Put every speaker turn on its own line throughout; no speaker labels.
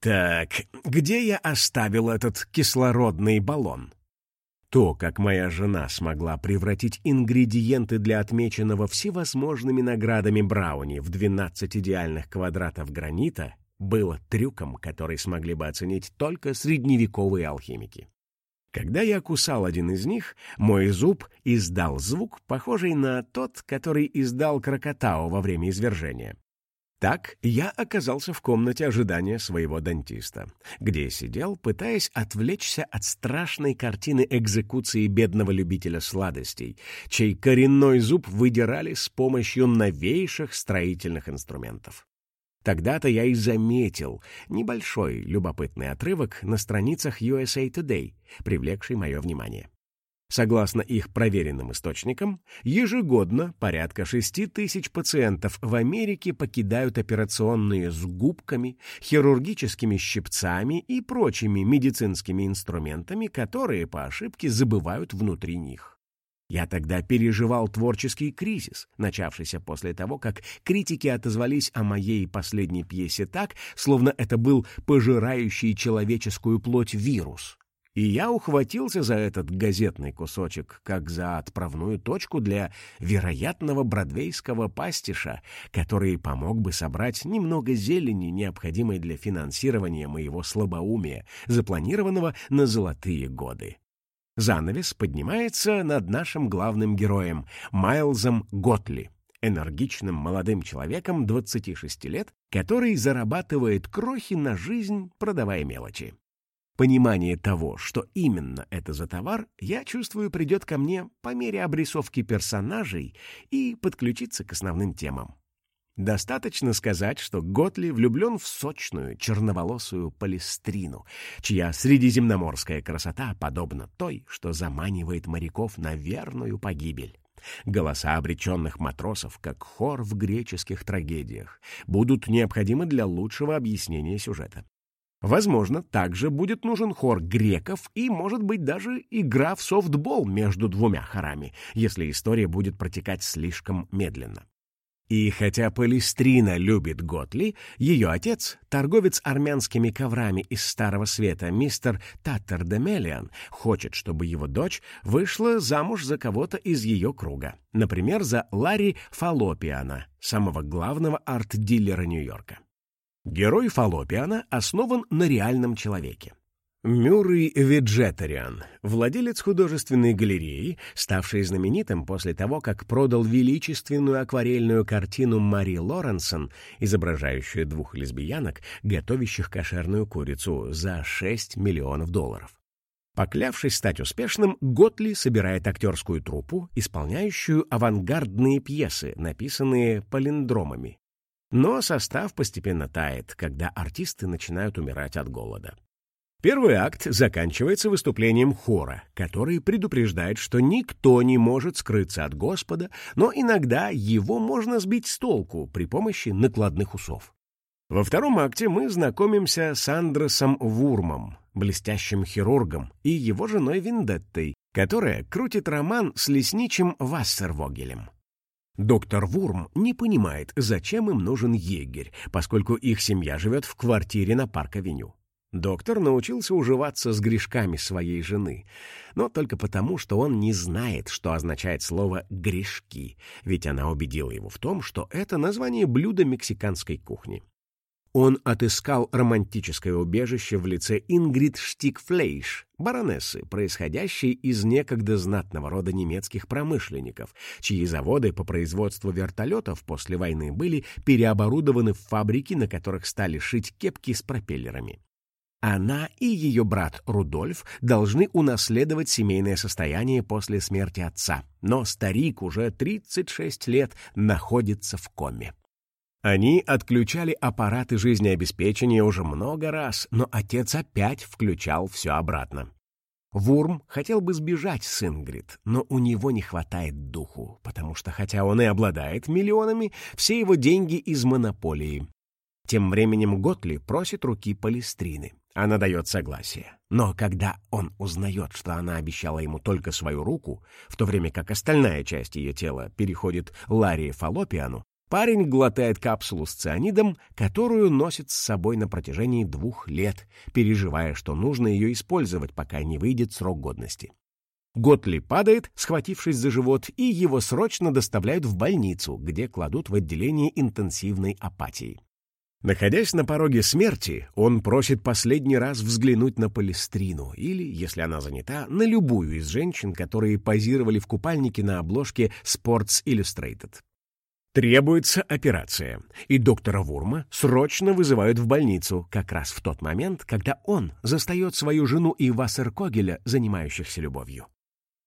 Так, где я оставил этот кислородный баллон? То, как моя жена смогла превратить ингредиенты для отмеченного всевозможными наградами брауни в 12 идеальных квадратов гранита, было трюком, который смогли бы оценить только средневековые алхимики. Когда я кусал один из них, мой зуб издал звук, похожий на тот, который издал крокотау во время извержения. Так я оказался в комнате ожидания своего дантиста, где сидел, пытаясь отвлечься от страшной картины экзекуции бедного любителя сладостей, чей коренной зуб выдирали с помощью новейших строительных инструментов. Тогда-то я и заметил небольшой любопытный отрывок на страницах USA Today, привлекший мое внимание. Согласно их проверенным источникам, ежегодно порядка 6 тысяч пациентов в Америке покидают операционные с губками, хирургическими щипцами и прочими медицинскими инструментами, которые по ошибке забывают внутри них. Я тогда переживал творческий кризис, начавшийся после того, как критики отозвались о моей последней пьесе так, словно это был пожирающий человеческую плоть вирус. И я ухватился за этот газетный кусочек, как за отправную точку для вероятного бродвейского пастиша, который помог бы собрать немного зелени, необходимой для финансирования моего слабоумия, запланированного на золотые годы. Занавес поднимается над нашим главным героем, Майлзом Готли, энергичным молодым человеком 26 лет, который зарабатывает крохи на жизнь, продавая мелочи. Понимание того, что именно это за товар, я чувствую, придет ко мне по мере обрисовки персонажей и подключиться к основным темам. Достаточно сказать, что Готли влюблен в сочную, черноволосую Палестрину, чья средиземноморская красота подобна той, что заманивает моряков на верную погибель. Голоса обреченных матросов, как хор в греческих трагедиях, будут необходимы для лучшего объяснения сюжета. Возможно, также будет нужен хор греков и, может быть, даже игра в софтбол между двумя хорами, если история будет протекать слишком медленно. И хотя Палестрина любит Готли, ее отец, торговец армянскими коврами из Старого Света, мистер Таттер де Мелиан, хочет, чтобы его дочь вышла замуж за кого-то из ее круга. Например, за Ларри Фалопиана, самого главного арт-дилера Нью-Йорка. Герой Фалопиана основан на реальном человеке. Мюррей Виджетариан, владелец художественной галереи, ставший знаменитым после того, как продал величественную акварельную картину Мари Лоренсон, изображающую двух лесбиянок, готовящих кошерную курицу, за 6 миллионов долларов. Поклявшись стать успешным, Готли собирает актерскую труппу, исполняющую авангардные пьесы, написанные палиндромами, но состав постепенно тает, когда артисты начинают умирать от голода. Первый акт заканчивается выступлением хора, который предупреждает, что никто не может скрыться от Господа, но иногда его можно сбить с толку при помощи накладных усов. Во втором акте мы знакомимся с Андресом Вурмом, блестящим хирургом, и его женой Виндеттой, которая крутит роман с лесничим Вассервогелем. Доктор Вурм не понимает, зачем им нужен егерь, поскольку их семья живет в квартире на Парк-авеню. Доктор научился уживаться с грешками своей жены, но только потому, что он не знает, что означает слово «грешки», ведь она убедила его в том, что это название блюда мексиканской кухни. Он отыскал романтическое убежище в лице Ингрид Штикфлейш, баронессы, происходящей из некогда знатного рода немецких промышленников, чьи заводы по производству вертолетов после войны были переоборудованы в фабрики, на которых стали шить кепки с пропеллерами. Она и ее брат Рудольф должны унаследовать семейное состояние после смерти отца, но старик уже 36 лет находится в коме. Они отключали аппараты жизнеобеспечения уже много раз, но отец опять включал все обратно. Вурм хотел бы сбежать с Ингрид, но у него не хватает духу, потому что, хотя он и обладает миллионами, все его деньги из монополии. Тем временем Готли просит руки Палестрины. Она дает согласие. Но когда он узнает, что она обещала ему только свою руку, в то время как остальная часть ее тела переходит Ларри Фалопиану, Парень глотает капсулу с цианидом, которую носит с собой на протяжении двух лет, переживая, что нужно ее использовать, пока не выйдет срок годности. Готли падает, схватившись за живот, и его срочно доставляют в больницу, где кладут в отделение интенсивной апатии. Находясь на пороге смерти, он просит последний раз взглянуть на Палестрину или, если она занята, на любую из женщин, которые позировали в купальнике на обложке Sports Illustrated. Требуется операция, и доктора Вурма срочно вызывают в больницу, как раз в тот момент, когда он застает свою жену и Вассеркогеля, занимающихся любовью.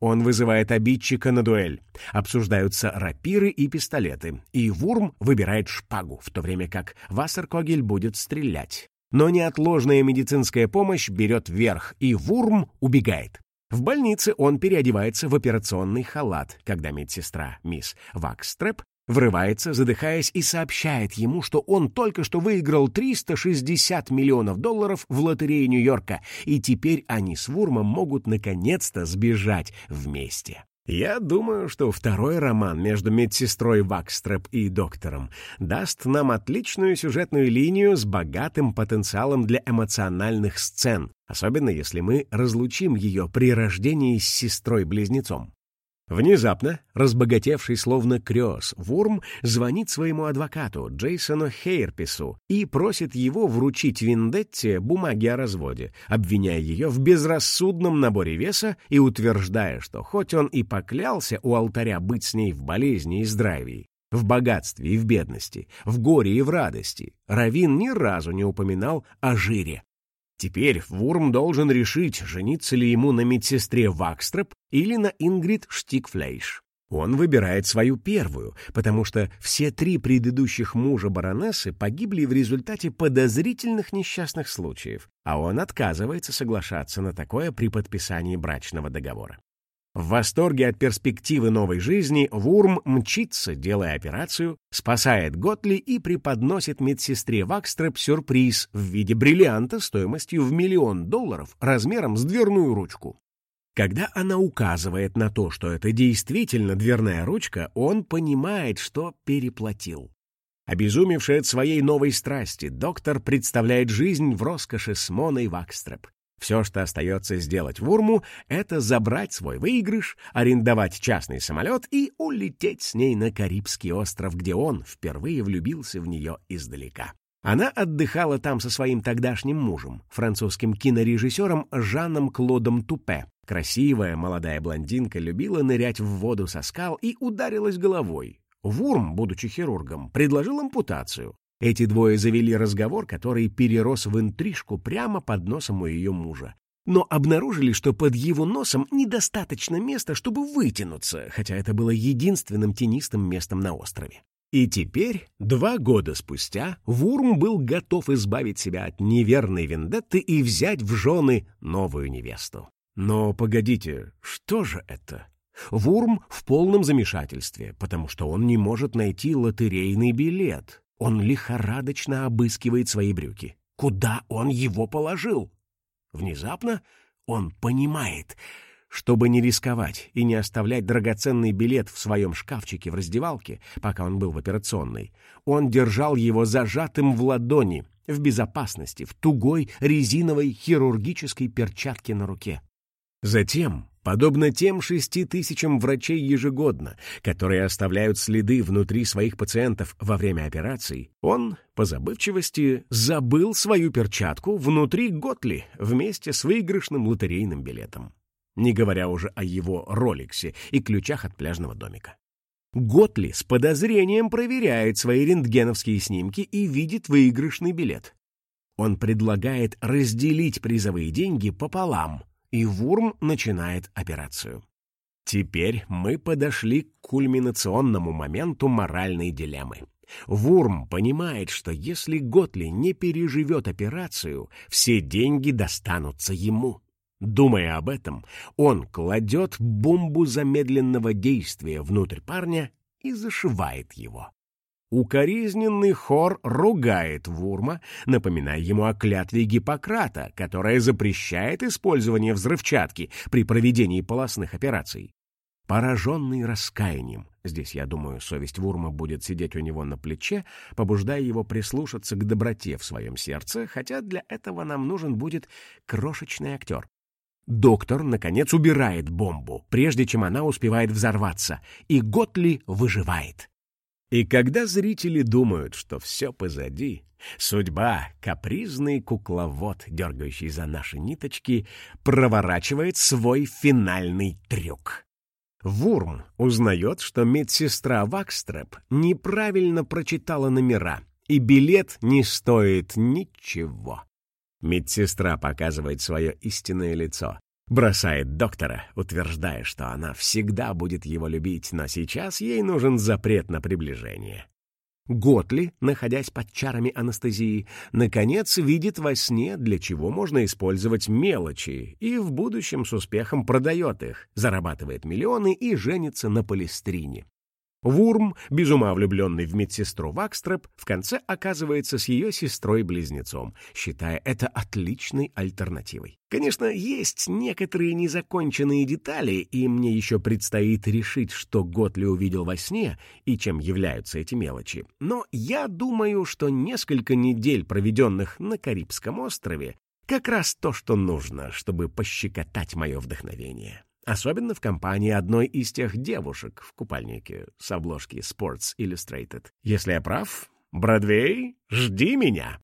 Он вызывает обидчика на дуэль. Обсуждаются рапиры и пистолеты, и Вурм выбирает шпагу, в то время как Вассеркогель будет стрелять. Но неотложная медицинская помощь берет верх, и Вурм убегает. В больнице он переодевается в операционный халат, когда медсестра мисс Вакстреп врывается, задыхаясь, и сообщает ему, что он только что выиграл 360 миллионов долларов в лотерее Нью-Йорка, и теперь они с Вурмом могут наконец-то сбежать вместе. Я думаю, что второй роман между медсестрой Вакстрэп и доктором даст нам отличную сюжетную линию с богатым потенциалом для эмоциональных сцен, особенно если мы разлучим ее при рождении с сестрой-близнецом. Внезапно, разбогатевший словно крёс, Вурм звонит своему адвокату Джейсону Хейрпису и просит его вручить Виндетте бумаги о разводе, обвиняя ее в безрассудном наборе веса и утверждая, что хоть он и поклялся у алтаря быть с ней в болезни и здравии, в богатстве и в бедности, в горе и в радости, Равин ни разу не упоминал о жире. Теперь Вурм должен решить, жениться ли ему на медсестре Вакстроп или на Ингрид Штикфлейш. Он выбирает свою первую, потому что все три предыдущих мужа баронессы погибли в результате подозрительных несчастных случаев, а он отказывается соглашаться на такое при подписании брачного договора. В восторге от перспективы новой жизни Вурм мчится, делая операцию, спасает Готли и преподносит медсестре Вакстреп сюрприз в виде бриллианта стоимостью в миллион долларов размером с дверную ручку. Когда она указывает на то, что это действительно дверная ручка, он понимает, что переплатил. Обезумевший от своей новой страсти, доктор представляет жизнь в роскоши с Моной Вакстреп. Все, что остается сделать Вурму, это забрать свой выигрыш, арендовать частный самолет и улететь с ней на Карибский остров, где он впервые влюбился в нее издалека. Она отдыхала там со своим тогдашним мужем, французским кинорежиссером Жаном Клодом Тупе. Красивая молодая блондинка любила нырять в воду со скал и ударилась головой. Вурм, будучи хирургом, предложил ампутацию. Эти двое завели разговор, который перерос в интрижку прямо под носом у ее мужа. Но обнаружили, что под его носом недостаточно места, чтобы вытянуться, хотя это было единственным тенистым местом на острове. И теперь, два года спустя, Вурм был готов избавить себя от неверной вендетты и взять в жены новую невесту. Но погодите, что же это? Вурм в полном замешательстве, потому что он не может найти лотерейный билет. Он лихорадочно обыскивает свои брюки. Куда он его положил? Внезапно он понимает, чтобы не рисковать и не оставлять драгоценный билет в своем шкафчике в раздевалке, пока он был в операционной, он держал его зажатым в ладони, в безопасности, в тугой резиновой хирургической перчатке на руке. Затем подобно тем шести тысячам врачей ежегодно, которые оставляют следы внутри своих пациентов во время операций, он, по забывчивости, забыл свою перчатку внутри Готли вместе с выигрышным лотерейным билетом, не говоря уже о его роликсе и ключах от пляжного домика. Готли с подозрением проверяет свои рентгеновские снимки и видит выигрышный билет. Он предлагает разделить призовые деньги пополам, и Вурм начинает операцию. Теперь мы подошли к кульминационному моменту моральной дилеммы. Вурм понимает, что если Готли не переживет операцию, все деньги достанутся ему. Думая об этом, он кладет бомбу замедленного действия внутрь парня и зашивает его. Укоризненный хор ругает Вурма, напоминая ему о клятве Гиппократа, которая запрещает использование взрывчатки при проведении полостных операций. пораженный раскаянием. Здесь, я думаю, совесть Вурма будет сидеть у него на плече, побуждая его прислушаться к доброте в своем сердце, хотя для этого нам нужен будет крошечный актер. Доктор, наконец, убирает бомбу, прежде чем она успевает взорваться, и Готли выживает. И когда зрители думают, что все позади, судьба, капризный кукловод, дергающий за наши ниточки, проворачивает свой финальный трюк. Вурм узнает, что медсестра Вакстреп неправильно прочитала номера, и билет не стоит ничего. Медсестра показывает свое истинное лицо, бросает доктора, утверждая, что она всегда будет его любить, но сейчас ей нужен запрет на приближение. Готли, находясь под чарами анестезии, наконец видит во сне, для чего можно использовать мелочи, и в будущем с успехом продает их, зарабатывает миллионы и женится на полистрине. Вурм, без ума влюбленный в медсестру Вакстреп, в конце оказывается с ее сестрой-близнецом, считая это отличной альтернативой. Конечно, есть некоторые незаконченные детали, и мне еще предстоит решить, что Готли увидел во сне и чем являются эти мелочи. Но я думаю, что несколько недель, проведенных на Карибском острове, как раз то, что нужно, чтобы пощекотать мое вдохновение. Особенно в компании одной из тех девушек в купальнике с обложки Sports Illustrated. Если я прав, Бродвей, жди меня.